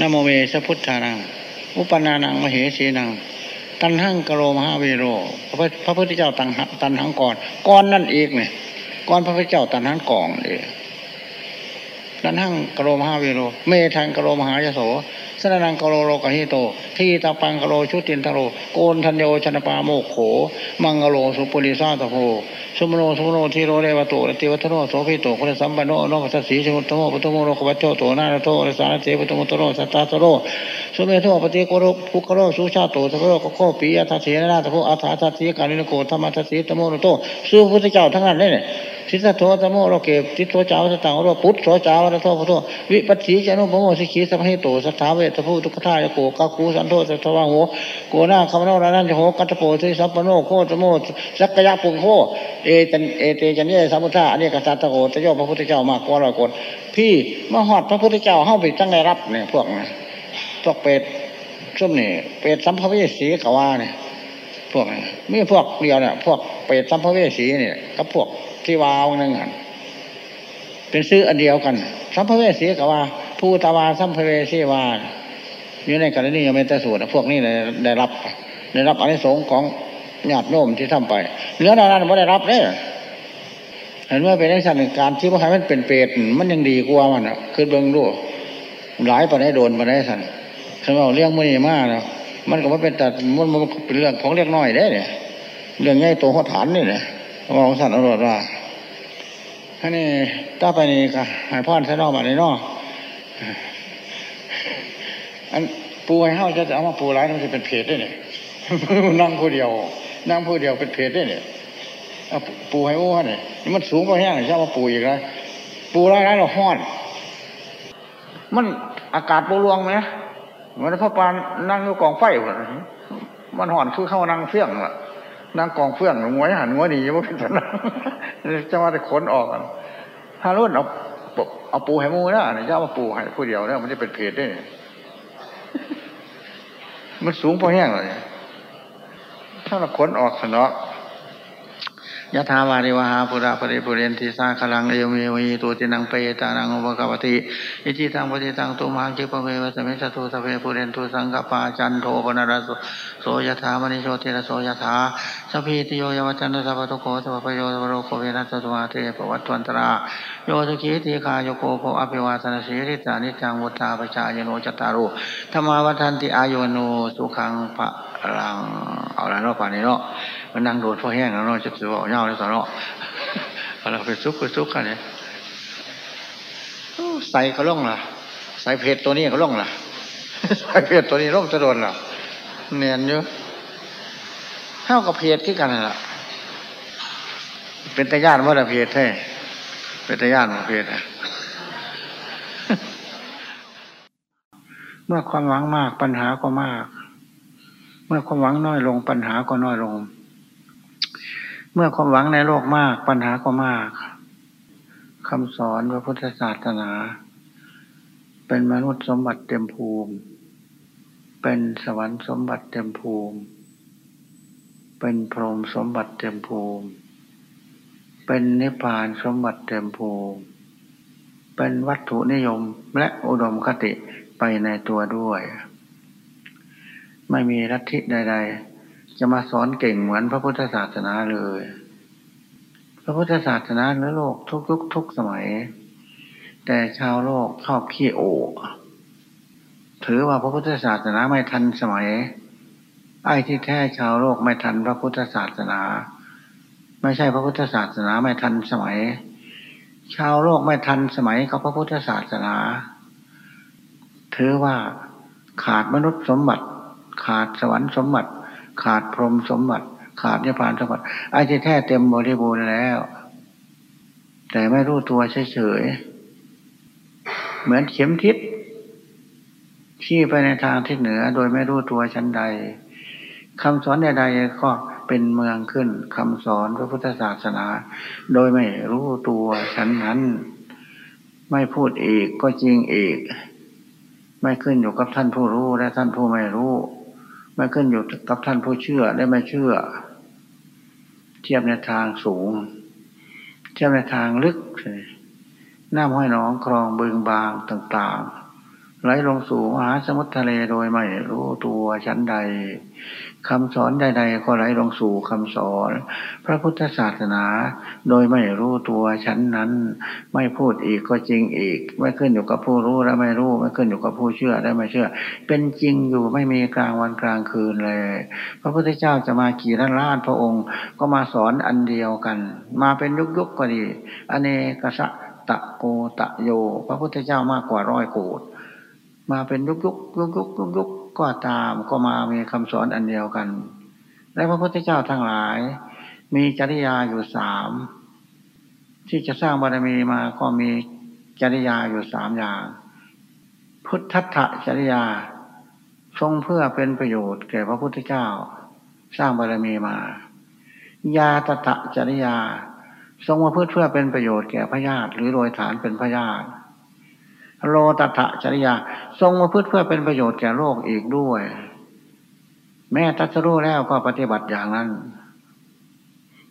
นโมเมสพุทธานัง อุปนานังมเหสีนัง ตันหังกโรมหาเวโร พระพุทธเจ้าตันตันหังก่อนก่อนนั่นอีกเนี่ยก่อนพระพุทธเจ้าตันหังก่องเลยตันหังกโรมหาเวโร เมทังกโรมหายโส สนังกโรโลกหิโต ที่ตาปังกโรชุตินทโร โกนทันโยชนปาโมโข มังกโรสุปุริสาตโพสุมโนสุมโนทีโรเรวโตติวัฒโนโสภิโตคนสัมปันโนนกัสสีชมุตโมปุตโมโรกวัจโจโตนาโตรสารเจปุตโมโตโรสัตตาโรสุเมโทปฏิโกโรภุกโรสุชาโตสโรกโคปียทัสสีนาตโพอัฏฐาทัสสีกาลินโกธรรมทัสสีตโมโนโตสุพุทธเจ้าทั้งนั้นเนี่ย ทิฏฐโทตโมโรเกบทิฏโทจาสตังโรพุทธโสจาวระโทพุทโธวิปัสสีจานุปโมสิขีสัมหิโตสัทธาเวทภูทุกขทายโกกาคูสันโทสัทวังโหโกนาคำโนรานันโหกัตโปสิสัพปโนโคตโมสักยะปุโคเอตันเอเตจันเยสัมพุทธะอันนี้กษัตริย์โกตโยพระพุทธเจ้ามากกว่าร้อยคนพี่มาหอดพระพุทธเจ้าเข้าไปตั้งในรับเนี่ยพวกพวกเป็ดซุ่มนี่เป็ดสัมภเวสีกว่าเนี่ยพวกนี้มีพวกเดียวเนี่ยพวกเป็ดสัมภเวสีเนี่ยกับพวก ที่วาวนึงอะเป็นซื้ออันเดียวกัน สัมภเวสีกับว่า ผู้ตาวาสัมภเวสีวาอยู่ในกรณียังไม่แต่สูตรพวกนี้ได้รับ ได้รับอันนี้สงของญาติโน้มที่ทำไปเนื้อนั้นไม่ได้รับเนี่ยเห็นว่าเป็นในสันการที่ว่าใครมันเป็นเปรตมันยังดีกว่ามันอะคือเบิ้งดูหลายปันได้โดนปันได้สันฉันว่าเรื่องมันมากนะมันก็ไม่เป็นแต่มันมันเป็นเรื่องของเล็กน้อยได้เนี่ยเรื่องใหญ่โตหัวฐานนี่เนี่ยมองสันอรรถว่า ท่านี่ต้าไปนี่ก็หายพ่อนใช้นอกมาในนอกอันปูให้เฮาจะเอามาปูร้ายมันจะเป็นเพจได้เนี่ยนั่งผู้เดียว นั่งผู้เดียวเป็นเพจได้เนี่ยปูให้โอ้เนี่ยมันสูงกว่าแห้งใช่ว่าปูอีกแล้วปูร้ายร้ายเราห้อน มันอากาศโปรลวงไหมมันพระปานนั่งอยู่กองไฟมันห่อนคือเข้านั่งเฟี้ยงล่ะ นั่งกองเฟื่องงวยหันงวยหนีว่าเป็นสันจะมาแต่ขนออกถ้ารุ่นเอาเอาปูให้มูนะเนี่ยจะมาปูให้ผู้เดียวเนี่ยมันจะเป็นเพจได้มันสูงพอแห้งเลยถ้าเราขนออกสนอ ยะธาวาริวหาปุระปริปุเรนติสาคลังเอวเมวีตัวตินังเปตานังอุปกปติอิจิตังปฏิตังตุมังคิปเมววสมิจตุสเพปุเรนตุสังกปาจันโทปนารสโสยะถามณิโชติระโสยะถาสพีติโยยวัจันตสัพพุโขสัพพโยสัพโรโคเวนัสตุมาเตปวัตวันตราโยสุขีติคาโยโกโภอภิวาสนาสีริตานิจังวุฒาปชายโนจตารุธรรมาวัฒนติอายุโนสุขังพระ ลังเอาละเนาะป่านนี้เนาะมันนั่งโดดพอแห้งแล้วเนาะจะสือเอาเงาเลยสอนเนาะเราไปซุกไปซุกกันเนี่ยใส่ก็ล่องล่ะ ใส่เพชรตัวนี้ก็ล่องล่ะ ใส่เพชรตัวนี้ร่มจะโดนล่ะเนียนเยอะเท่ากับเพชรที่กันล่ะ เป็นตาญาติว่าแต่เพชรใช่เป็นตาญาติว่าเพชรเมื่อความหวังมากปัญหาก็มาก เมื่อความหวังน้อยลงปัญหาก็น้อยลง เมื่อความหวังในโลกมากปัญหาก็มากคำสอนพระพุทธศาสนา เป็นมนุษย์สมบัติเต็มภูมิ เป็นสวรรค์สมบัติเต็มภูมิ เป็นพรหมสมบัติเต็มภูมิ เป็นนิพพานสมบัติเต็มภูมิเป็นวัตถุนิยมและอุดมคติไปในตัวด้วย ไม่มีลัทธิใด ๆ จะมาสอนเก่งเหมือนพระพุทธศาสนาเลย พระพุทธศาสนาในโลกทุกยุคทุกสมัย แต่ชาวโลกชอบขี้โอถือว่าพระพุทธศาสนาไม่ทันสมัย ไอ้ที่แท้ชาวโลกไม่ทันพระพุทธศาสนา ไม่ใช่พระพุทธศาสนาไม่ทันสมัย ชาวโลกไม่ทันสมัยกับพระพุทธศาสนา ถือว่าขาดมนุษย์สมบัติ ขาดสวรรค์สมบัติ ขาดพรหมสมบัติ ขาดนิพพานสมบัติไอ้ที่แท้เต็มบริบูรณ์แล้ว แต่ไม่รู้ตัวเฉยๆเหมือนเข็มทิศที่ไปในทางทิศเหนือโดยไม่รู้ตัวชั้นใดคำสอนใดๆก็เป็นเมืองขึ้นคำสอนพระพุทธศาสนา โดยไม่รู้ตัวชั้นนั้น ไม่พูดอีกก็จริงอีก ไม่ขึ้นอยู่กับท่านผู้รู้และท่านผู้ไม่รู้ มันขึ้นอยู่กับท่านผู้เชื่อและไม่เชื่อ เทียบในทางสูง เทียบในทางลึกน้ำห้อยน้องคลองบึงบางต่าง ๆ ไหลลงสู่มหาสมุทรทะเลโดยไม่รู้ตัวชั้นใดคำสอนใดๆก็ไหลลงสู่คำสอน พระพุทธศาสนา โดยไม่รู้ตัวชั้นนั้น ไม่พูดอีกก็จริงอีก ไม่ขึ้นอยู่กับผู้รู้และไม่รู้ ไม่ขึ้นอยู่กับผู้เชื่อและไม่เชื่อ เป็นจริงอยู่ไม่มีกลางวันกลางคืนเลย พระพุทธเจ้าจะมากี่ล้านล้านพระองค์ก็มาสอนอันเดียวกัน มาเป็นยุกยุกก็ดีอเนกสะตะโกตะโย พระพุทธเจ้ามากกว่าร้อยโกด มาเป็นยุกยุกยุกยุกยุกยุกก็ตามก็มามีคำสอนอันเดียวกัน และพระพุทธเจ้าทั้งหลาย มีจริยาอยู่สามที่จะสร้างบารมีมาก็มีจริยาอยู่สามอย่าง พุทธัตถจริยาทรงเพื่อเป็นประโยชน์แก่พระพุทธเจ้า สร้างบารมีมา ยาตถจริยา ทรงมาเพื่อเพื่อเป็นประโยชน์แก่พระญาติหรือโดยฐานเป็นพระญาติ โลตถะจริยา ทรงมาพืชเพื่อเป็นประโยชน์แก่โลกอีกด้วย แม่ตัสรู้แล้วก็ปฏิบัติอย่างนั้น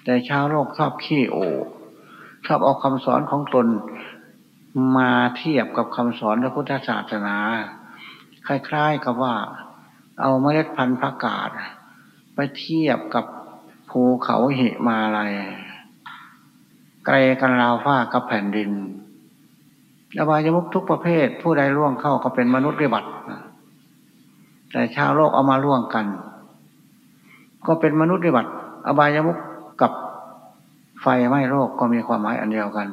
แต่ชาวโลกชอบขี้โอชอบเอาคำสอนของตนมาเทียบกับคำสอนพระพุทธศาสนา คล้ายๆกับว่า เอาเมล็ดพันธุ์ผักกาดไปเทียบกับภูเขาเหมาลัยไกลกันราวฟ้ากับแผ่นดิน อบายมุกทุกประเภท ผู้ใดล่วงเข้าก็เป็นมนุษย์วิบัติแต่ชาวโลกเอามาล่วงกัน ก็เป็นมนุษย์วิบัติ อบายมุกกับไฟไหม้โลกก็มีความหมายอันเดียวกัน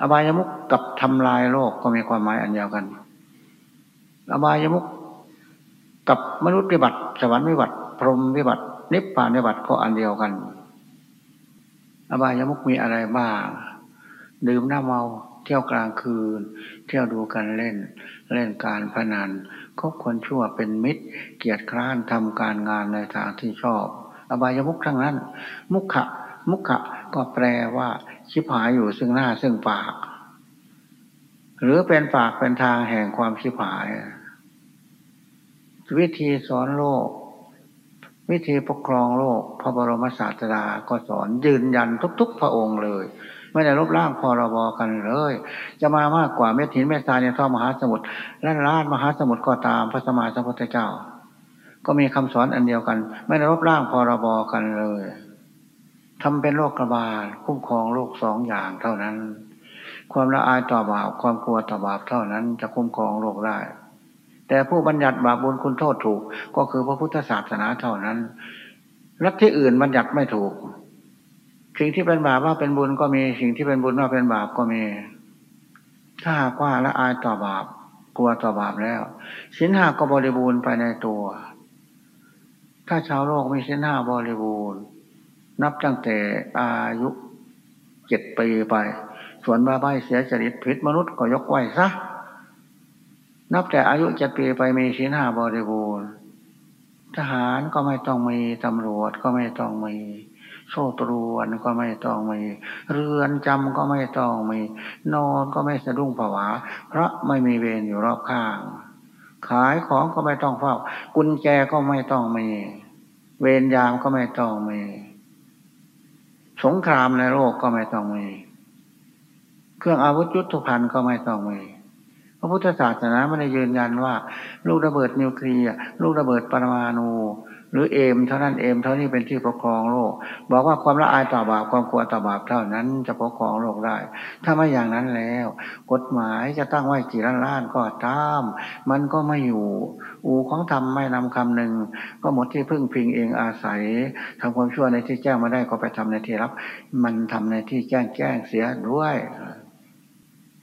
อบายมุกกับทำลายโลกก็มีความหมายอันเดียวกัน อบายมุกกับมนุษย์วิบัติ สวรรค์วิบัติ พรหมวิบัติ นิพพานวิบัติก็อันเดียวกัน อบายมุกมีอะไรบ้างดื่มน้ำเมา เที่ยวกลางคืน เที่ยวดูกันเล่น เล่นการพนันคบคนชั่วเป็นมิตร เกียรติคร้านทำการงานในทางที่ชอบ อบายมุขทั้งนั้น มุขะมุขะก็แปลว่า ชิบหายอยู่ซึ่งหน้าซึ่งปาก หรือเป็นปากเป็นทางแห่งความชิบหาย วิธีสอนโลก วิธีปกครองโลก พระบรมศาสดาก็สอนยืนยันทุก ๆ พระองค์เลย ไม่ได้ลบล้างพรบกันเลย จะมามากกว่าเม็ดหินเม็ดทรายในท่อมหาสมุทรแล้านล้านมหาสมุทรก็ตามพระสมมาสัมพุทธเจ้า ก็มีคำสอนอันเดียวกัน ไม่ได้ลบล้างพรบกันเลยทำเป็นโรคระบาดคุ้มครองโลกสองอย่างเท่านั้น ความละอายต่อบาปความกลัวต่อบาปเท่านั้นจะคุ้มครองโลกได้แต่ผู้บัญญัติบาปบุญคุณโทษถูก ก็คือพระพุทธศาสนาเท่านั้น รัฐที่อื่นบัญญัติไม่ถูก สิ่งที่เป็นบาปว่าเป็นบุญก็มี สิ่งที่เป็นบุญว่าเป็นบาปก็มี ถ้าหากว่าละอายต่อบาป กลัวต่อบาปแล้วสินห้าก็บริบูรณ์ไปในตัว ถ้าชาวโลกมีสินห้าบริบูรณ์ นับตั้งแต่อายุเจ็ดปีไป ส่วนบาใบเสียจริตผิดมนุษย์ก็ยกไว้ซะนับแต่อายุเจ็ดปีไปมีสินห้าบริบูรณ์ ทหารก็ไม่ต้องมี ตำรวจก็ไม่ต้องมี โซ่ตรวนก็ไม่ต้องมี เรือนจำก็ไม่ต้องมี นอนก็ไม่สะดุ้งผวา เพราะไม่มีเวรอยู่รอบข้าง ขายของก็ไม่ต้องเฝ้า กุญแจก็ไม่ต้องมี เวรยามก็ไม่ต้องมี สงครามในโลกก็ไม่ต้องมี เครื่องอาวุธยุทโธภัณฑ์ก็ไม่ต้องมีพระพุทธศาสนาไม่ได้ยืนยันว่า ลูกระเบิดนิวเคลียร์ลูกระเบิดปรมาณู หรือเอมเท่านั้นเอมเท่านี้เป็นที่ปกครองโลก บอกว่าความละอายต่อบาปความกลัวต่อบาปเท่านั้นจะปกครองโลกได้ ถ้าไม่อย่างนั้นแล้ว กฎหมายจะตั้งไว้กี่ล้านล้านก็ตามมันก็ไม่อยู่ อูของธรรมไม่นำคำหนึ่งก็หมดที่พึ่งพิงเองอาศัยทำความชั่วในที่แจ้งมาได้ก็ไปทำในที่รับ มันทำในที่แจ้งแจ้งเสียด้วย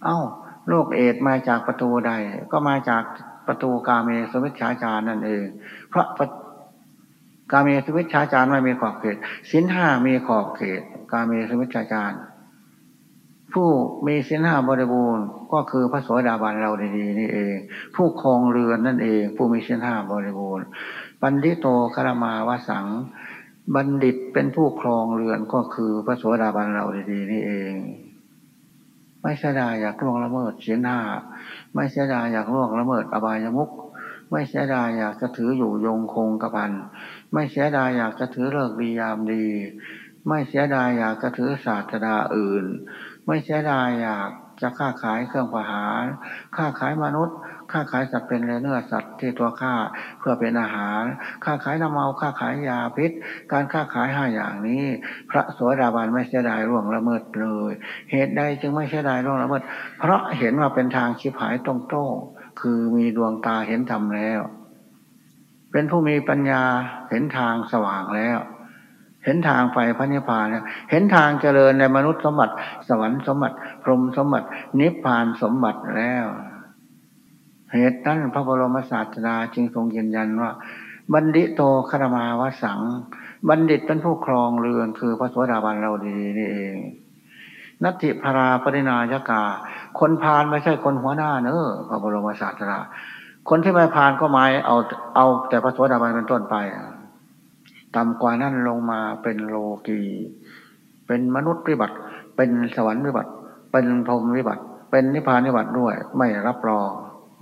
เอ้าโรคเอดมาจากประตูใด ก็มาจากประตูกาเมสมิชฌาจารนั่นเอง เพราะ กาเมสุวิชาจารไม่มีขอบเขตสินห้ามีขอบเขต กาเมสุวิชาจารผู้มีสินห้าบริบูรณ์ ก็คือพระโสดาบันเราดีๆนี่เอง ผู้ครองเรือนนั่นเอง ผู้มีสินห้าบริบูรณ์บัณฑิโตคารมาวสัง บัณฑิตเป็นผู้ครองเรือนก็คือพระโสดาบันเราดีๆนี่เอง ไม่เสียดายอยากล่วงละเมิดสินห้าไม่เสียดายอยากล่วงละเมิดอบายมุข ไม่เสียดายอยากจะถืออยู่ยงคงกระพัน ไม่เสียดายอยากจะถือเลิกดียามดี ไม่เสียดายอยากจะถือศาสดาอื่น ไม่เสียดายอยากจะค้าขายเครื่องประหารค้าขายมนุษย์ค้าขายสัตว์เป็นเนื้อสัตว์ที่ตัวฆ่าเพื่อเป็นอาหารค้าขายน้ำเมาค้าขายยาพิษ การค้าขายห้าอย่างนี้ พระโสดาบันไม่เสียดายร่วงละเมิดเลย เหตุใดจึงไม่เสียดายร่วงละเมิด เพราะเห็นว่าเป็นทางชิบหายตรงโต้ คือมีดวงตาเห็นธรรมแล้ว เป็นผู้มีปัญญาเห็นทางสว่างแล้ว เห็นทางไปพระนิพพานแล้วเห็นทางเจริญในมนุษย์สมบัติ สวรรค์สมบัติ พรหมสมบัติ นิพพานสมบัติแล้วเหตุนั้นพระบรมศาสดาจึงทรงยืนยันว่า บัณฑิโตคารมาวสัง บัณฑิตเป็นผู้ครองเรือนคือพระสวสดาบันเราดีนี่เอง นัตถิพราปรินายกา คนพานไม่ใช่คนหัวหน้าเนอะพระบรมศาสดาคนที่ไม่พานก็หมายเอาเอาแต่พระสวสดาบันเป็นต้นไปต่ำกว่านั้นลงมาเป็นโลกีเป็นมนุษย์วิบัติ เป็นสวรรค์วิบัติ เป็นพรหมวิบัติ เป็นนิพพานวิบัติด้วย ไม่รับรอง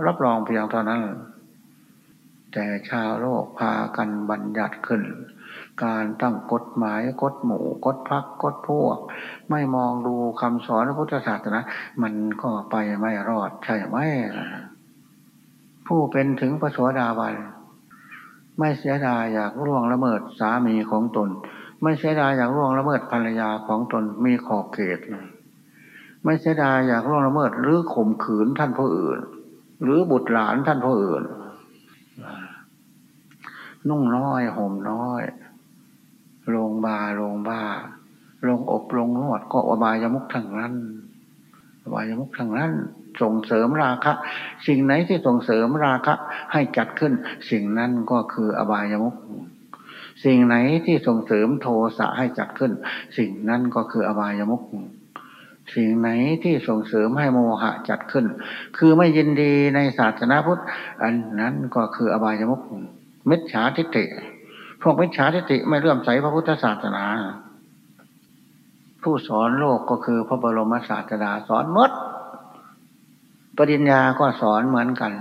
รับรองเพียงเท่านั้น แต่ชาวโลกพากันบัญญัติขึ้น การตั้งกฎหมายกฎหมู่กฎพักกฎพวก ไม่มองดูคำสอนพระพุทธศาสนามันก็ไปไม่รอดใช่ไหมผู้เป็นถึงพระสวสดาบันไม่เสียดายอยากร่วงละเมิดสามีของตน ไม่เสียดายอยากร่วงละเมิดภรรยาของตนมีขอบเขตไม่เสียดายอยากร่วงละเมิด หรือข่มขืนท่านผู้อื่น หรือบุตรหลานท่านผู้อื่น นุ่งน้อยห่มน้อย ลงบาลงบ้าลงอบลงนวดก็อบายมุกทั้งนั้นอบายมุกทั้งนั้น ส่งเสริมราคะ สิ่งไหนที่ส่งเสริมราคะให้จัดขึ้น สิ่งนั้นก็คืออบายมุขสิ่งไหนที่ส่งเสริมโทสะให้จัดขึ้น สิ่งนั้นก็คืออบายมุขสิ่งไหนที่ส่งเสริมให้โมหะจัดขึ้น คือไม่ยินดีในศาสนาพุทธ อันนั้นก็คืออบายมุขมิจฉาทิฏฐิ พวกมิจฉาทิฏฐิไม่เลื่อมใสพระพุทธศาสนา ผู้สอนโลกก็คือพระบรมศาสดาสอนมดปริญญาก็สอนเหมือนกัน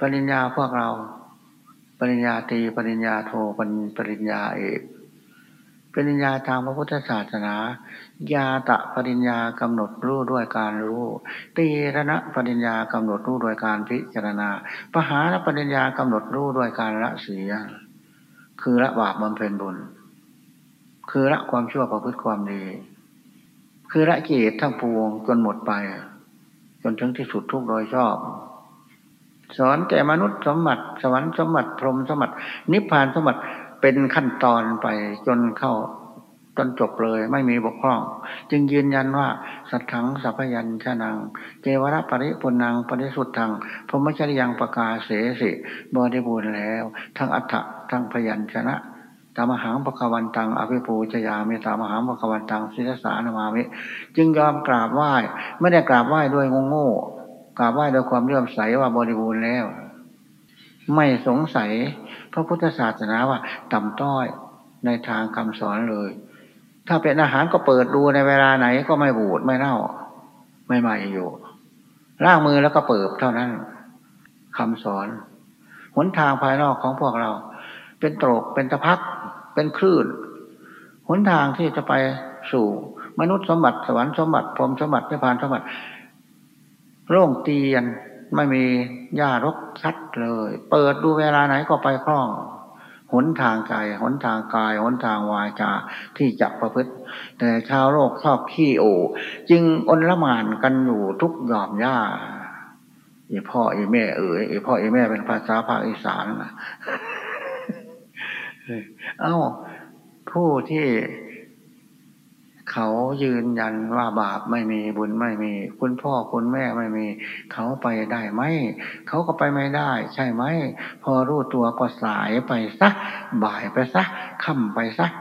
ปริญญาพวกเรา ปริญญาตรีปริญญาโทปปริญญาเอกปริญญาทางพระพุทธศาสนา ญาตะปริญญากำหนดรู้ด้วยการรู้ตีรณะปริญญากำหนดรู้ด้วยการพิจารณา ปหานปริญญากำหนดรู้ด้วยการละเสีย คือละบาปบำเพ็ญบุญ คือละความชั่วประพฤติความดี คือละกิเลสทั้งปวงจนหมดไป จนถึงที่สุดทุกโดยชอบ สอนแก่มนุษย์สมบัติ สวรรค์สมบัติพรหมสมบัติ นิพพานสมบัติเป็นขั้นตอนไปจนเข้า จนจบเลยไม่มีบกพร่อง จึงยืนยันว่าสัทธังสัพยัญชนะเจวรปริปุนังปริสุทธังพรหมจริยังประกาศเสสิบริบูรณ์แล้ว ทั้งอัฏฐะทั้งพยัญชนะตามหังปะกวันตังอภิปูชยามิตามหังปะกวันตังศิรสานามามิจึงยอมกราบไหว้ไม่ได้กราบไหว้ด้วยงงโง่กราบไหว้ด้วยความเลื่อมใสว่าบริบูรณ์แล้ว ไม่สงสัยพระพุทธศาสนาว่า ต่ำต้อยในทางคำสอนเลย ถ้าเป็นอาหารก็เปิดดูในเวลาไหนก็ไม่บูดไม่เน่า ไม่ใหม่อยู่ล่างมือแล้วก็เปิดเท่านั้นคำสอนหนทางภายนอกของพวกเรา เป็นตรกเป็นตะพัก เป็นคลื่นหนทางที่จะไปสู่ มนุษย์สมบัติสวรรค์สมบัติพรมสมบัตินิพพานสมบัติ โล่งเตียนไม่มีหญ้ารกชัดเลย เปิดดูเวลาไหนก็ไปคล่อง หนทางใจหนทางกายหนทางวาจาที่จะประพฤติ แต่ชาวโลกชอบขี้โอ จึงอนละมานกันอยู่ทุกยอมย่าอีพ่ออีแม่เอ๋ยอีพ่ออีแม่เป็นภาษาภาคอีสานนะเอ้าผู้ที่ เขายืนยันว่าบาปไม่มีบุญไม่มี คุณพ่อคุณแม่ไม่มี เขาไปได้ไหมเขาก็ไปไม่ได้ ใช่ไหมพอรู้ตัวก็สายไปซักบ่ายไปซักค่ำไปซัก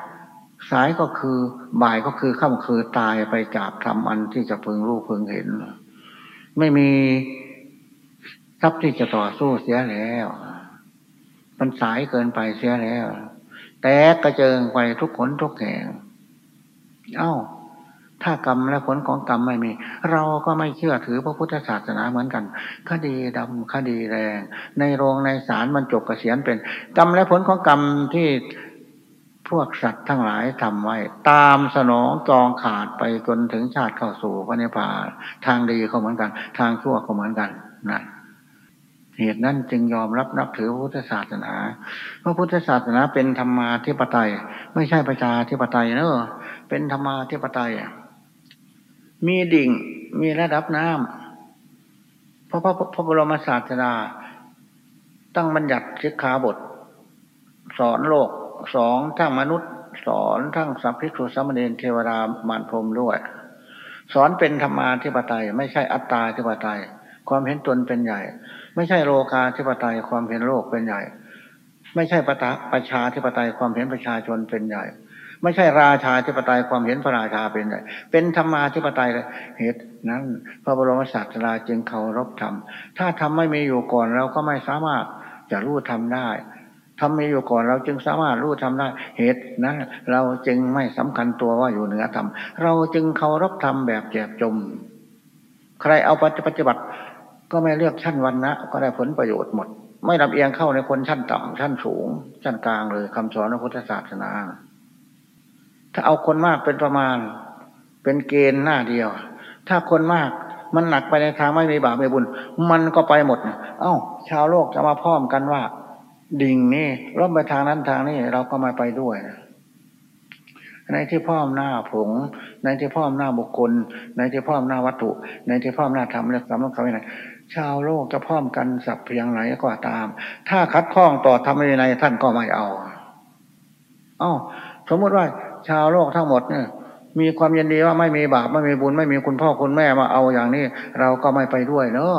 สายก็คือบ่ายก็คือค่ำคือตายไปจากทำอันที่จะพึงรู้พึงเห็น ไม่มีทรัพย์ที่จะต่อสู้เสียแล้วมันสายเกินไปเสียแล้ว แตกกระเจิงไปทุกขนทุกแห่ง เอา้า ถ้ากรรมและผลของกรรมไม่มี เราก็ไม่เชื่อถือพระพุทธศาสนาเหมือนกัน คดีดำคดีแรง ในโรงในศาลมันจบกเกษียณเป็น กรรมและผลของกรรมที่พวกสัตว์ทั้งหลายทำไว้ ตามสนองจองขาดไปจนถึงชาติเข้าสู่พระนิพพานทางดีก็เหมือนกัน ทางชั่วก็เหมือนกันนั่น เหตุนั้นจึงยอมรับนับถือพุทธศาสนา เพราะพุทธศาสนาเป็นธรรมาธิปไตย ไม่ใช่ประชาธิปไตยเนอะเป็นธรรมาธิปไตย มีดิ่งมีระดับน้ำเพราะพระพระบรมศาสดาตั้งบัญญัติสิกขาบท สอนโลกสองทั้งมนุษย์ สอนทั้งสัพพิสุสัมเนรเทวดามารพรมด้วย สอนเป็นธรรมาธิปไตย ไม่ใช่อัตตาธิปไตย ความเห็นตนเป็นใหญ่ ไม่ใช่โลกาธิปไตยความเห็นโลกเป็นใหญ่ ไม่ใช่ปะประชาธิปไตยความเห็นประชาชนเป็นใหญ่ ไม่ใช่ราชาธิปไตยความเห็นพระราชาเป็นใหญ่เป็นธรรมาธิปไตยเหตุนั้นพระบรมศาสดาจึงเคารพธรรมถ้าทำไม่มีอยู่ก่อนเราก็ไม่สามารถจะรู้ทำได้ทำมีอยู่ก่อนเราจึงสามารถรู้ทำได้เหตุนั้นเราจึงไม่สำคัญตัวว่าอยู่เหนือธรรมเราจึงเคารพธรรมแบบแจบจม ใครเอาปฏิบัติ ก็ไม่เลือกชั้นวันนะก็ได้ผลประโยชน์หมด ไม่ลำเอียงเข้าในคนชั้นต่ำชั้นสูง ชั้นกลางเลยคำสอนพระพุทธศาสนา ถ้าเอาคนมากเป็นประมาณ เป็นเกณฑ์หน้าเดียว ถ้าคนมากมันหนักไปในทางไม่มีบาปไม่บุญ มันก็ไปหมดเอ้า ชาวโลกจะมาพร้อมกันว่า ดิ่งนี่ร่มไปทางนั้นทางนี้เราก็มาไปด้วยในที่พ่อมหน้าผง ในที่พ่อมหน้าบุคคล ในที่พ่อมหน้าวัตถุ ในที่พ่อมหน้าธรรมและสำนักเขาไหน ชาวโลกจะพ่อมกันสับเพียงไหนก็ตาม ถ้าคัดข้องต่อธรรมในท่านก็ไม่เอาอ้าสมมติว่าชาวโลกทั้งหมดเนี่ยมีความยินดีว่าไม่มีบาปไม่มีบุญไม่มีคุณพ่อคุณแม่มาเอาอย่างนี้ เราก็ไม่ไปด้วยเนอะ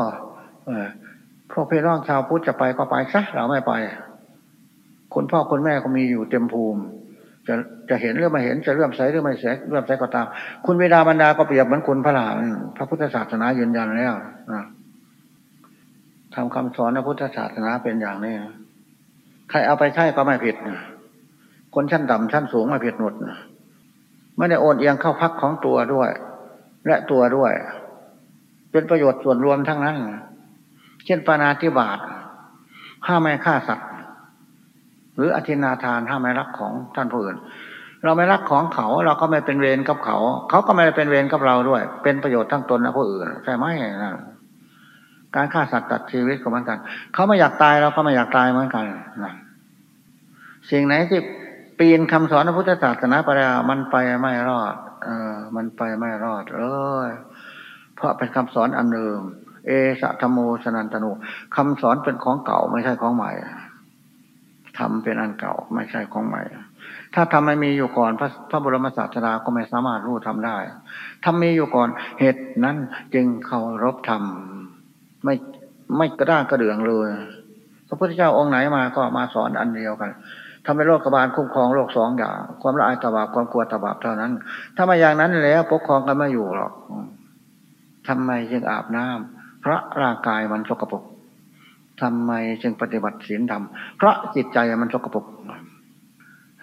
พวกพี่น้องชาวพุทธจะไปก็ไปซะเราไม่ไป คุณพ่อคุณแม่ก็มีอยู่เต็มภูมิ จะจะเห็นหรือไม่เห็นจะเลื่อมใสหรือไม่ใสเลื่อมใสก็ตาม คุณเวดาบรรดาก็เปรียบเหมือนคุณพระหลานพระพุทธศาสนายืนยันแล้วนะ ทำคำสอนในพุทธศาสนาเป็นอย่างนี้ใครเอาไปใช้ก็ไม่ผิดคนชั้นต่ำชั้นสูงไม่ผิดหมดไม่ได้โอนเอียงเข้าพักของตัวด้วย และตัวด้วย เป็นประโยชน์ส่วนรวมทั้งนั้นเช่นปานาธิบาตห้าไม่ฆ่าสัตว์ หรืออธินาทานห้าไม่รักของท่านผู้อื่น เราไม่รักของเขา เราก็ไม่เป็นเวรกับเขา เขาก็ไม่ได้เป็นเวรกับเราด้วย เป็นประโยชน์ทั้งตนและผู้อื่นใช่ไหมนะ การฆ่าสัตว์ตัดชีวิตก็เหมือนกัน เขาไม่อยากตายเราก็ไม่อยากตายเหมือนกันนะสิ่งไหนที่ปีนคำสอนพระพุทธศาสนาไปแล้วมันไปไม่รอด เออ มันไปไม่รอดเลยเพราะเป็นคำสอนอันเดิมเอสะธโมสนันตโนคำสอนเป็นของเก่าไม่ใช่ของใหม่ทำเป็นอันเก่าไม่ใช่ของใหม่ ถ้าทำไม่มีอยู่ก่อนพระพระบรมศาสดาก็ไม่สามารถรู้ทำได้ทำมีอยู่ก่อนเหตุนั้นจึงเคารพธรรม ไม่ไม่กระด้างกระเดืองเลย พระพุทธเจ้าองค์ไหนมาก็มาสอนอันเดียวกันทำให้โลกกบาลคุ้มครองโลกสองอย่าง ความละอายตบาบความกลัวตบาบเท่านั้น ถ้ามาอย่างนั้นแล้วปกครองกันไม่อยู่หรอกทำไมจึงอาบน้ำเพราะร่างกายมันสกปรกทำไมจึงปฏิบัติศีลธรรม เพราะจิตใจมันสกปรก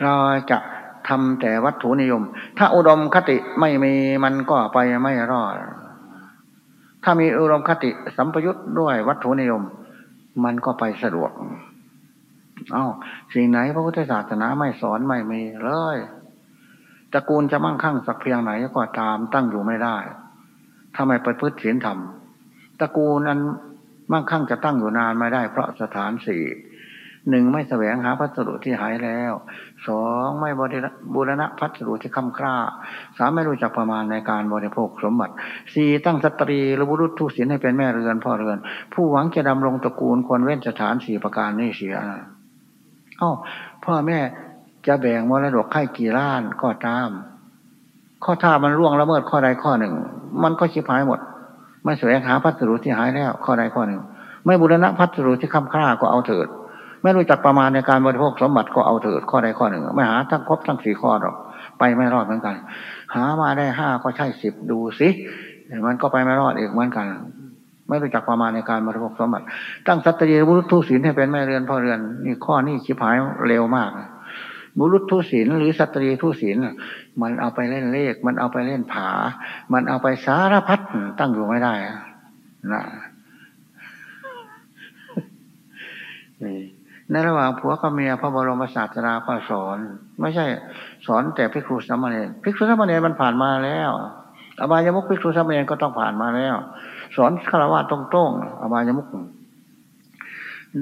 เราจะทำแต่วัตถุนิยม ถ้าอุดมคติไม่มีมันก็ไปไม่รอด ถ้ามีอารมณ์คติสัมปยุทธ์ด้วยวัตถุนิยม มันก็ไปสะดวก เอา้าสิ่งไหนพระพุทธศาสนาไม่สอนไม่มีเลยตระกูลจะมั่งคั่งสักเพียงไหนก็ตามตั้งอยู่ไม่ได้ ถ้าไม่ประพฤติศีลธรรมตระกูลนั้นมั่งคั่งจะตั้งอยู่นานไม่ได้เพราะสถานสี่ หนึ่งไม่แสวงหาพัสดุที่หายแล้วสองไม่บริบูรณะพัสดุที่ค่ำคร่าสามไม่รู้จักประมาณในการบริโภคสมบัติสี่ตั้งสตรีหรือบุรุษทุศิลให้เป็นแม่เรือนพ่อเรือน ผู้หวังจะดำรงตระกูลควรเว้นสถานสี่ประการนี้เสียอ้าพ่อแม่จะแบ่งมรดกให้กี่ล้านก็ตาม ข้อท่ามันร่วงละเมิดข้อใดข้อหนึ่ง มันก็ชิบหายหมด ไม่แสวงหาพัสดุที่หายแล้วข้อใดข้อหนึ่ง ไม่บุรณะพัสดุที่ค้ำค่าก็เอาเถิด ไม่รู้จักประมาณในการบริโภคสมบัติก็เอาเถิดข้อใดข้อหนึ่ง ไม่หาทั้งครบทั้งสี่ข้อหรอกไปไม่รอดเหมือนกัน หามาได้ห้าก็ใช่สิบดูสิมันก็ไปไม่รอดอีกเหมือนกัน ไม่รู้จักประมาณในการบริโภคสมบัติ ตั้งสัตยีบุรุษทุศีลให้เป็นแม่เรือนพ่อเรือนนี่ข้อนี้ชิบหายเร็วมากบุรุษทุศีลหรือสตรีทุศีลมันเอาไปเล่นเลข มันเอาไปเล่นผา มันเอาไปสารพัดตั้งอยู่ไม่ได้นะนี่ ในระหว่างผัวกับเมียพระบรมศาสดาก็สอน ไม่ใช่สอนแต่ภิกษุสามเณรภิกษุสามเณรมันผ่านมาแล้วอบายมุกภิกษุสามเณรก็ต้องผ่านมาแล้ว สอนฆราวาสตรงๆอบายมุก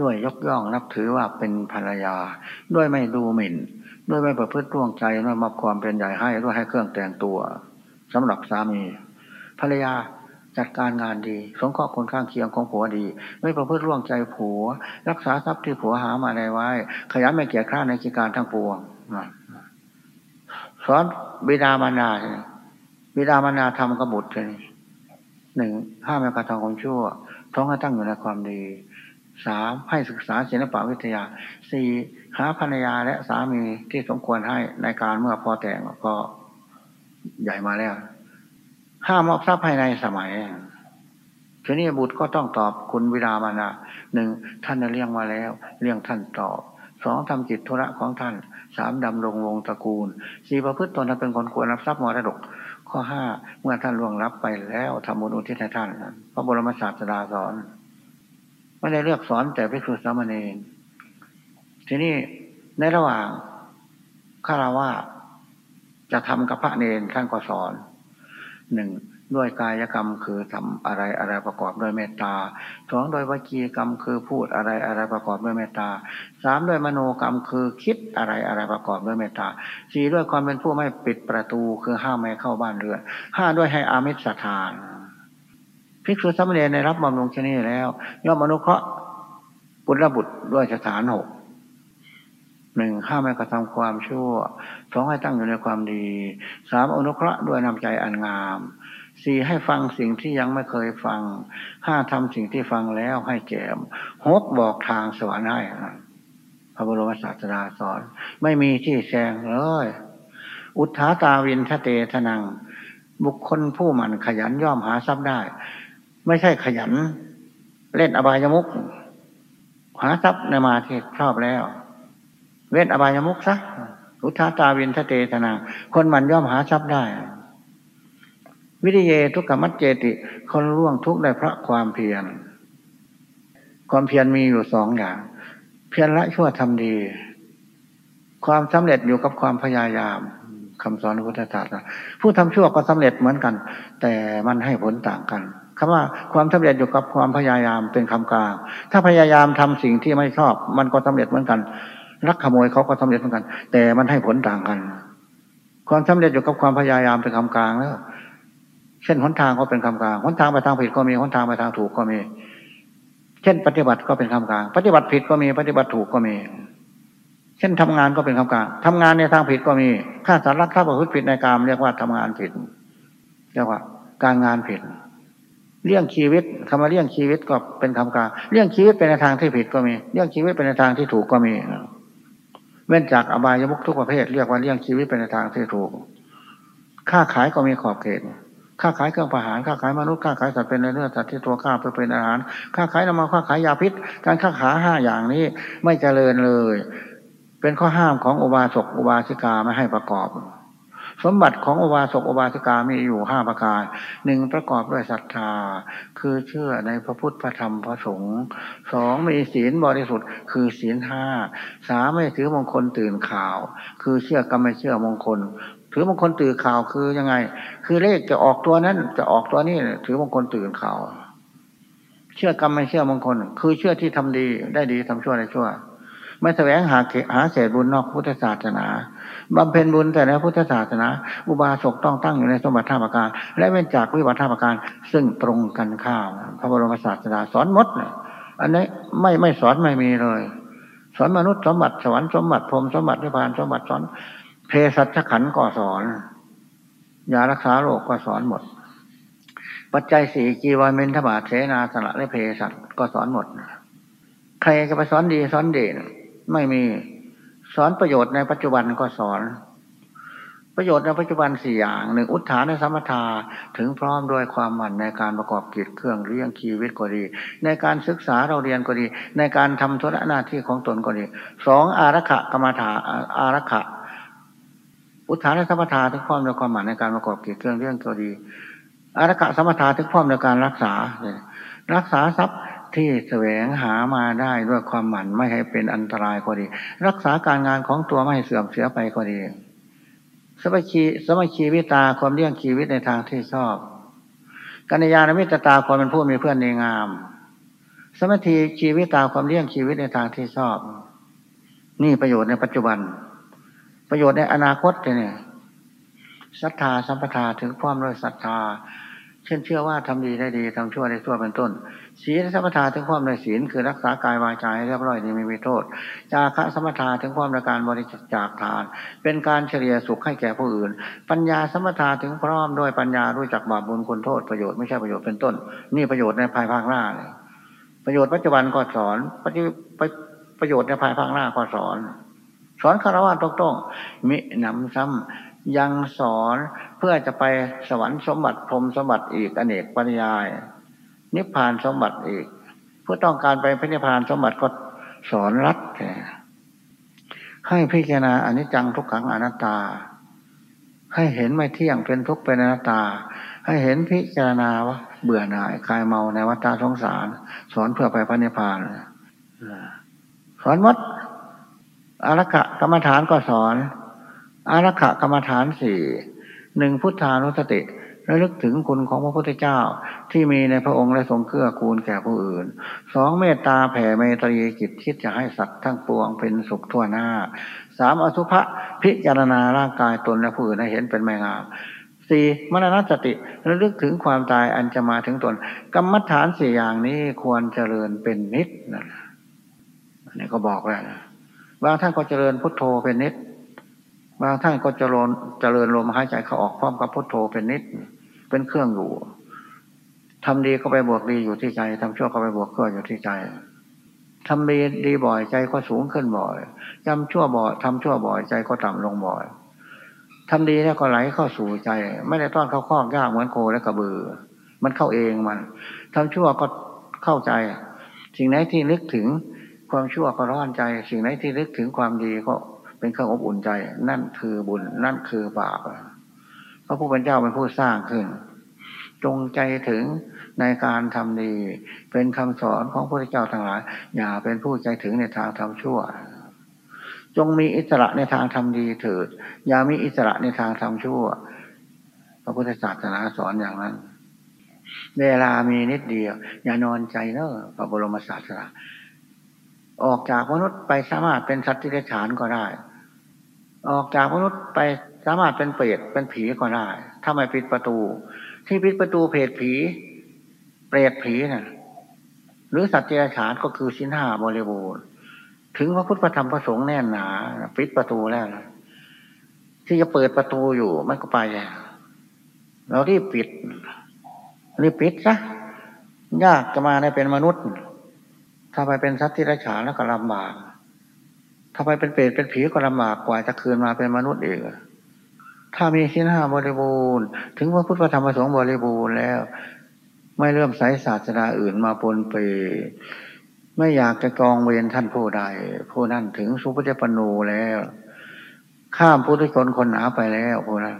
ด้วยยกย่องนับถือว่าเป็นภรรยา ด้วยไม่ดูหมิ่น ด้วยไม่ประพฤติร่วงใจด้วยมอบความเป็นใหญ่ให้ด้วยให้เครื่องแต่งตัวสำหรับสามี ภรรยา จัดการงานดีสงเคราะห์คนข้างเคียงของผัวดี ไม่ประพฤติร่วงใจผัว รักษาทรัพย์ที่ผัวหามาในไว้ ขยันไม่เกียจคร้านในกิจการทั้งปวงสอนบิดามารดาบิดามารดาทำกบุตรเลยหนึ่งห้ามไม่กระทำความชั่วท้องให้ตั้งอยู่ในความดีสามให้ศึกษาศิลปวิทยาสี่หาภรรยาและสามีที่สมควรให้ในการเมื่อพอแต่งก็ใหญ่มาแล้ว ห้ามอบทรัพย์ภายในสมัยทีนี้บุตรก็ต้องตอบคุณวิดามานาหนึ่งท่านเลี้ยงมาแล้ว เลี้ยงท่านตอบสองทำจิตธุระของท่านสามดำรงวงตระกูลสี่ประพฤติตนเป็นคนควรรับทรัพย์มรดก ข้อห้าเมื่อท่านล่วงรับไปแล้วทำบุญอุทิศให้ท่านพระบรมศาสดาสอนไม่ได้เลือกสอนแต่พิสุสามเณรทีนี้ในระหว่างฆราวาจะทำกับพระเนรท่านก็สอน หนึ่งด้วยกายกรรมคือทำอะไรอะไรประกอบด้วยเมตตาสองด้วยวิจีกรรมคือพูดอะไรอะไรประกอบด้วยเมตตาสามด้วยมโนกรรมคือคิดอะไรอะไรประกอบด้วยเมตตาสี่ด้วยความเป็นผู้ไม่ปิดประตูคือห้ามไม่เข้าบ้านเรือนห้าด้วยให้อามิสทานภิกษุสามเณรในรับบำรุงชนีแล้วย่อมอนุเคราะห์บุญบุตรด้วยสถานหก หนึ่งห้ามไม่กระทำความชั่วสองให้ตั้งอยู่ในความดีสามอนุเคราะห์ด้วยนำใจอันงามสี่ให้ฟังสิ่งที่ยังไม่เคยฟังห้าทำสิ่งที่ฟังแล้วให้แจมหกบอกทางสวรรค์ให้พระบรมศาสดาสอน ไม่มีที่แซงเลย อุทธาตาวินทะเตทนัง บุคคลผู้หมั่นขยันย่อมหาทรัพย์ได้ ไม่ใช่ขยัน เล่นอบายมุกหาทรัพย์ในมาที่ชอบแล้ว เว้นอบายมุกซะอุทาตาวินทะเตทนา คนมันย่อมหาทรัพย์ได้ วิริเยทุกขมัจเจติ คนล่วงทุกได้พระความเพียร ความเพียรมีอยู่สองอย่าง เพียรละชั่วทำดี ความสำเร็จอยู่กับความพยายามคำสอนพระพุทธศาสนาผู้ทำชั่วก็สำเร็จเหมือนกัน แต่มันให้ผลต่างกันคำว่าความสำเร็จอยู่กับความพยายามเป็นคำกลาง ถ้าพยายามทำสิ่งที่ไม่ชอบ มันก็สำเร็จเหมือนกัน ลักขโมยเขาก็สำเร็จเหมือนกัน แต่มันให้ผลต่างกัน ความสำเร็จอยู่กับความพยายามเป็นคำกลางแล้วเช่นหนทางก็เป็นคำกลางหนทางไปทางผิดก็มีหนทางไปทางถูกก็มี เช่น ปฏิบัติก็เป็นคำกลาง ปฏิบัติผิดก็มีปฏิบัติถูกก็มี เช่นทำงานก็เป็นคำกลางทำงานในทางผิดก็มีข้าสารรักข้าประพฤติผิดในกรรมเรียกว่าทำงานผิดเรียกว่า การงานผิดเรื่องชีวิตคำว่าเรื่องชีวิตก็เป็นคำกลางเรื่องชีวิตเป็นในทางที่ผิดก็มี เรื่องชีวิตเป็นในทางที่ถูกก็มี เว้นจากอบายมุกทุกประเภทเรียกว่าเลี้ยงชีวิตเป็นทางที่ถูก ค่าขายก็มีขอบเขต ค่าขายเครื่องประหาร ค่าขายมนุษย์ ค่าขายสัตว์เป็นเนื้อสัตว์ที่ตัวข้าเพื่อเป็นอาหาร ค่าขายน้ำมัน ค่าขายยาพิษ การค้าขายห้าอย่างนี้ไม่เจริญเลย เป็นข้อห้ามของอุบาสกอุบาสิกาไม่ให้ประกอบ สมบัติของอุบาสกอุบาสิกามีอยู่ห้าประการหนึ่งประกอบด้วยศรัทธา คือเชื่อในพระพุทธพระธรรมพระสงฆ์สองมีศีลบริสุทธิ์ คือศีลห้าสามไม่ถือมงคลตื่นข่าว คือเชื่อกรรมไม่เชื่อมงคลถือมงคลตื่นข่าวคือยังไง คือเลขจะออกตัวนั้น จะออกตัวนี้ถือมงคลตื่นข่าว เชื่อกรรมไม่เชื่อมงคล คือเชื่อที่ทำดีได้ดีทำชั่วได้ชั่ว ไม่แสวงหาหาเศษบุญนอกพุทธศาสนาบำเพ็ญบุญแต่ในพุทธศาสนา อุบาสกต้องตั้งอยู่ในสมบัติท่าประการ และเว้นจากวิบัติท่าประการ ซึ่งตรงกันข้ามพระบรมศาสดาสอนมดเลยอันนี้ไม่ไม่สอนไม่มีเลย สอนมนุษย์สมบัติสวรรค์สมบัติพรมสมบัตินิพพานสมบัติสอนเพศัชขันก็สอนยารักษาโรคก็สอนหมด ปัจจัยสี่จีวรเมนทบาทเสนาสละและเพศัตก็สอนหมด ใครจะไปสอนดีสอนเด่น ไม่มี สอนประโยชน์ในปัจจุบันก็สอน ประโยชน์ในปัจจุบันสี่อย่างหนึ่งอุทธานในสมถาถึงพร้อมด้วยความหมั่นในการประกอบกิจเครื่องเลี้ยงชีวิตก็ดี ในการศึกษาเราเรียนก็ดี ในการทำธุระหน้าที่ของตนก็ดีสองอารักขะกรรมฐานอารักขะอุทธานในสมถาถึงพร้อมด้วยความหมั่นในการประกอบกิจเครื่องเลี้ยงก็ดีอารักขะสมถาถึงพร้อมในการรักษา รักษาทรัพย์ ที่แสวงหามาได้ด้วยความหมั่นไม่ให้เป็นอันตรายก็ดี รักษาการงานของตัวไม่ให้เสื่อมเสียไปก็ดีสมัชีสมัชีวิตาความเลี้ยงชีวิตในทางที่ชอบ กัญญาณมิตรตาความเป็นผู้มีเพื่อนในงาม สมัชีชีวิตาความเลี้ยงชีวิตในทางที่ชอบ นี่ประโยชน์ในปัจจุบัน ประโยชน์ในอนาคตเนี่ยศรัทธาสัมปทาถึงความด้วยศรัทธา เช่นเชื่อว่าทำดีได้ดีทำชั่วได้ชั่วเป็นต้น ศีลสัมปทาถึงความในศีลคือรักษากายวาจาให้เรียบร้อยนี้ไม่มีโทษ จาคะสมปทาถึงความในการบริจาคทาน เป็นการเฉลี่ยสุขให้แก่ผู้อื่น ปัญญาสัมปทาถึงพร้อมด้วยปัญญารู้จักบาปบุญคุณโทษประโยชน์ไม่ใช่ประโยชน์เป็นต้น นี่ประโยชน์ในภายภาคหน้าเลยประโยชน์ปัจจุบันก็สอนประโยชน์ในภายภาคหน้าก็สอน สอนคารวะตรงๆมิหนำซ้ำ ยังสอนเพื่อจะไปสวรรค์สมบัติพรมสมบัติอีกอเนกปัญญาย นิพพานสมบัติอีก เพื่อต้องการไปพระนิพพานสมบัติก็สอนรัดแก่ให้พิจารณาอนิจจังทุกขังอนัตตา ให้เห็นไม่เที่ยงเป็นทุกข์เป็นอนัตตา ให้เห็นพิจารณาว่าเบื่อหน่ายคลายเมาในวัฏสงสาร สอนเพื่อไปพระนิพพานสอนวัดอารักขกรรมฐานก็สอน อารักขกรรมฐานสี่หนึ่งพุทธานุสติระลึกถึงคุณของพระพุทธเจ้าที่มีในพระองค์และทรงเกื้อกูลแก่ผู้อื่นสองเมตตาแผ่เมตรีจิตคิดจะให้สัตว์ทั้งปวงเป็นสุขทั่วหน้าสามอสุภะพิจารณาร่างกายตนและผู้อื่นให้เห็นเป็นไม่งามสี่มรณสติระลึกถึงความตายอันจะมาถึงตน กรรมฐานสี่อย่างนี้ควรเจริญเป็นนิดนะนี่ก็บอกแล้วนะบางท่านก็เจริญพุทโธเป็นนิด บางท่านก็เจริญเจริญลมหายใจเขาออกพร้อมกับพุทโธเป็นนิด เป็นเครื่องอยู่ทำดีก็ไปบวกดีอยู่ที่ใจทำชั่วก็ไปบวกชั่วอยู่ที่ใจทำดีดีบ่อยใจก็สูงขึ้นบ่อยจำชั่วบ่อยทำชั่วบ่อยใจก็ต่ำลงบ่อยทำดีเนี่ยก็ไหลเข้าสู่ใจ ไม่ได้ต้อนเข้าคล้องยากเหมือนโคและกระบือ มันเข้าเองมันทำชั่วก็เข้าใจ สิ่งไหนที่นึกถึงความชั่วก็ร้อนใจ สิ่งไหนที่นึกถึงความดีก็ เป็นเครื่องอบอุ่นใจ นั่นคือบุญ นั่นคือบาปพระผู้เป็นเจ้าเป็นผู้สร้างขึ้น จงใจถึงในการทำดี เป็นคำสอนของพระพุทธเจ้าทั้งหลาย อย่าเป็นผู้ใจถึงในทางทำชั่ว จงมีอิสระในทางทำดีเถิด อย่ามีอิสระในทางทำชั่ว พระพุทธศาสนาสอนอย่างนั้นเวลามีนิดเดียว อย่านอนใจเนอะพระบรมศาสนาออกจากมนุษย์ไปสามารถเป็นสัตว์ที่เดรัจฉานก็ได้ ออกจากมนุษย์ไปสามารถเป็นเปรตเป็นผีก็ได้ถ้าไม่ปิดประตู ที่ปิดประตูเพศผี เปรตผีนะ่ะ หรือสัตว์เดรัจฉานก็คือชิ้นห้าบริบูรณ์ถึงพระพุทธธรรมพระสงฆ์แน่นหนาปิดประตูแล้วที่จะเปิดประตูอยู่มันก็ไปเราที่ปิดรีบปิดซะยากจะมาในเป็นมนุษย์ ถ้าไปเป็นสัตว์ที่ไร้ฉานแล้วก็ลำบาก ถ้าไปเป็นเปรตเป็นผีก็ลำบากกว่าจะคืนมาเป็นมนุษย์อีกถ้ามีสิ้นห้าบริบูรณ์ ถึงพระพุทธธรรมประสงค์บริบูรณ์แล้ว ไม่เริ่มใส่ศาสนาอื่นมาปนเปไม่อยากจะกองเวรท่านผู้ใดผู้นั้นถึงสุภเจปนูแล้ว ข้ามพุทธชนคนหนาไปแล้วผู้นั้น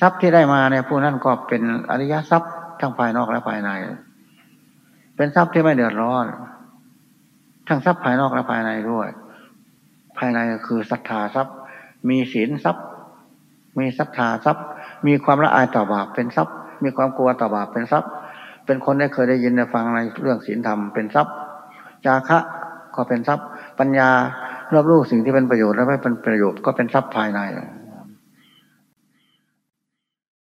ทรัพย์ที่ได้มาในผู้นั้นก็เป็นอริยทรัพย์ทั้งภายนอกและภายใน เป็นทรัพย์ที่ไม่เดือดร้อน ทั้งทรัพย์ภายนอกและภายในด้วย ภายในคือศรัทธาทรัพย์ มีศีลทรัพย์ มีศรัทธาทรัพย์ มีความละอายต่อบาปเป็นทรัพย์ มีความกลัวต่อบาปเป็นทรัพย์ เป็นคนได้เคยได้ยินได้ฟังในเรื่องศีลธรรมเป็นทรัพย์ จาคะก็เป็นทรัพย์ ปัญญารอบรู้สิ่งที่เป็นประโยชน์และไม่เป็นประโยชน์ก็เป็นทรัพย์ภายใน